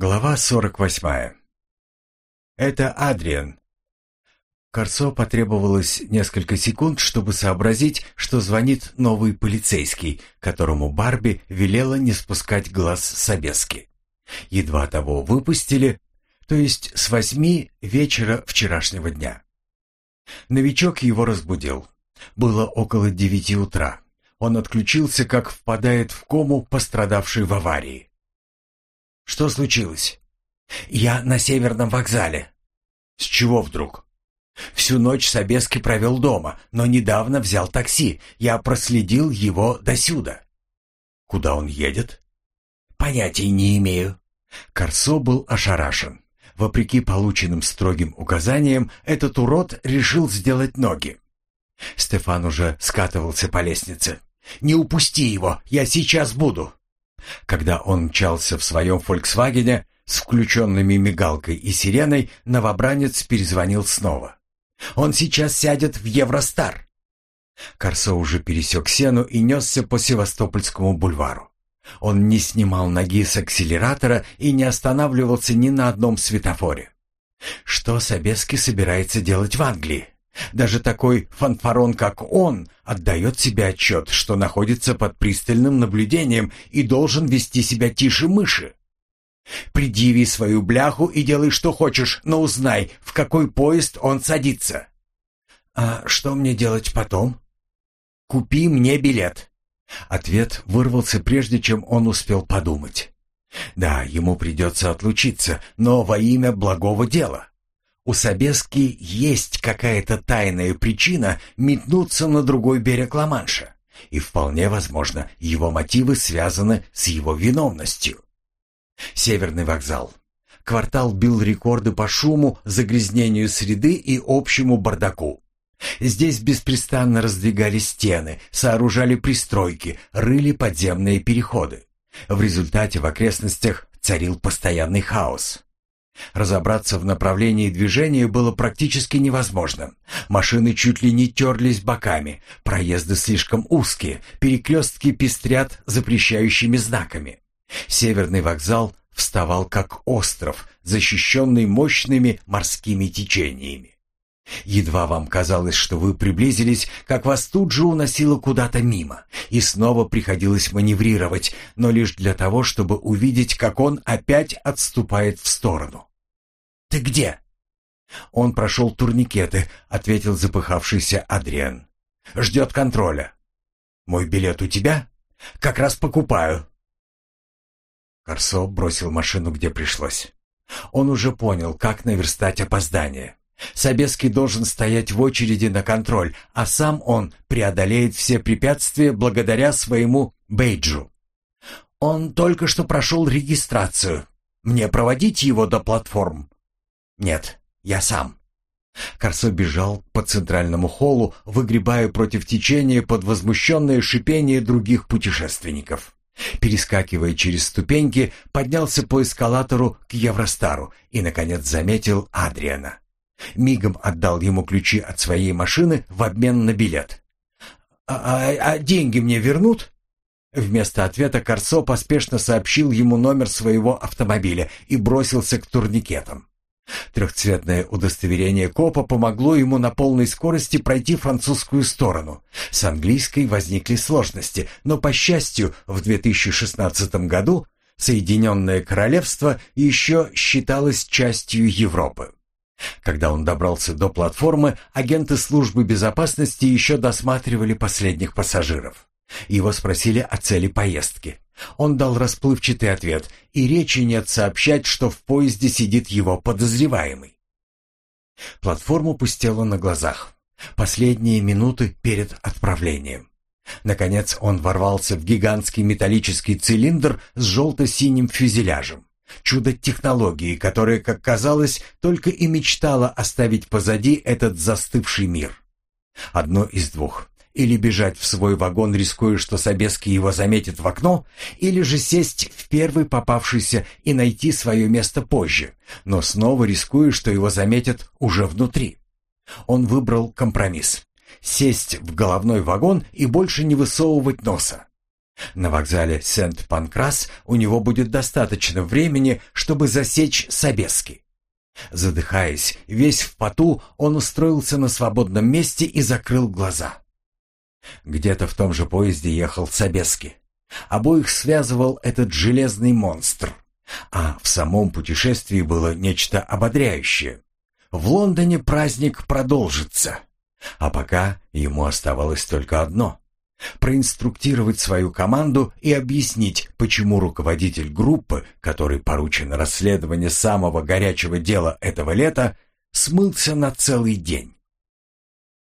Глава 48. Это Адриан. Корсо потребовалось несколько секунд, чтобы сообразить, что звонит новый полицейский, которому Барби велела не спускать глаз с обески. Едва того выпустили, то есть с восьми вечера вчерашнего дня. Новичок его разбудил. Было около девяти утра. Он отключился, как впадает в кому пострадавший в аварии. Что случилось? Я на северном вокзале. С чего вдруг? Всю ночь Собески провел дома, но недавно взял такси. Я проследил его досюда. Куда он едет? Понятия не имею. Корсо был ошарашен. Вопреки полученным строгим указаниям, этот урод решил сделать ноги. Стефан уже скатывался по лестнице. «Не упусти его, я сейчас буду!» Когда он мчался в своем «Фольксвагене» с включенными мигалкой и сиреной, новобранец перезвонил снова. «Он сейчас сядет в Евростар!» Корсо уже пересек Сену и несся по Севастопольскому бульвару. Он не снимал ноги с акселератора и не останавливался ни на одном светофоре. Что Собески собирается делать в Англии? Даже такой фанфарон, как он, отдает себе отчет, что находится под пристальным наблюдением и должен вести себя тише мыши. Предъяви свою бляху и делай, что хочешь, но узнай, в какой поезд он садится. А что мне делать потом? Купи мне билет. Ответ вырвался прежде, чем он успел подумать. Да, ему придется отлучиться, но во имя благого дела. У Собески есть какая-то тайная причина метнуться на другой берег Ла-Манша, и вполне возможно, его мотивы связаны с его виновностью. Северный вокзал. Квартал бил рекорды по шуму, загрязнению среды и общему бардаку. Здесь беспрестанно раздвигали стены, сооружали пристройки, рыли подземные переходы. В результате в окрестностях царил постоянный хаос. Разобраться в направлении движения было практически невозможно. Машины чуть ли не терлись боками, проезды слишком узкие, перекрестки пестрят запрещающими знаками. Северный вокзал вставал как остров, защищенный мощными морскими течениями. Едва вам казалось, что вы приблизились, как вас тут же уносило куда-то мимо, и снова приходилось маневрировать, но лишь для того, чтобы увидеть, как он опять отступает в сторону. «Ты где?» «Он прошел турникеты», — ответил запыхавшийся Адриан. «Ждет контроля». «Мой билет у тебя?» «Как раз покупаю». Корсо бросил машину, где пришлось. Он уже понял, как наверстать опоздание. Собеский должен стоять в очереди на контроль, а сам он преодолеет все препятствия благодаря своему бейджу. Он только что прошел регистрацию. Мне проводить его до платформ? «Нет, я сам». Корсо бежал по центральному холлу, выгребая против течения под возмущенное шипение других путешественников. Перескакивая через ступеньки, поднялся по эскалатору к Евростару и, наконец, заметил Адриана. Мигом отдал ему ключи от своей машины в обмен на билет. «А, а, а деньги мне вернут?» Вместо ответа Корсо поспешно сообщил ему номер своего автомобиля и бросился к турникетам. Трехцветное удостоверение копа помогло ему на полной скорости пройти французскую сторону. С английской возникли сложности, но, по счастью, в 2016 году Соединенное Королевство еще считалось частью Европы. Когда он добрался до платформы, агенты службы безопасности еще досматривали последних пассажиров. Его спросили о цели поездки. Он дал расплывчатый ответ, и речи нет сообщать, что в поезде сидит его подозреваемый. Платформа пустела на глазах. Последние минуты перед отправлением. Наконец он ворвался в гигантский металлический цилиндр с желто-синим фюзеляжем. Чудо технологии, которая, как казалось, только и мечтала оставить позади этот застывший мир. Одно из двух или бежать в свой вагон, рискуя, что Собеский его заметит в окно, или же сесть в первый попавшийся и найти свое место позже, но снова рискуя, что его заметят уже внутри. Он выбрал компромисс. Сесть в головной вагон и больше не высовывать носа. На вокзале Сент-Панкрас у него будет достаточно времени, чтобы засечь Собески. Задыхаясь, весь в поту, он устроился на свободном месте и закрыл глаза. Где-то в том же поезде ехал Собески. Обоих связывал этот железный монстр. А в самом путешествии было нечто ободряющее. В Лондоне праздник продолжится. А пока ему оставалось только одно — проинструктировать свою команду и объяснить, почему руководитель группы, который поручено расследование самого горячего дела этого лета, смылся на целый день.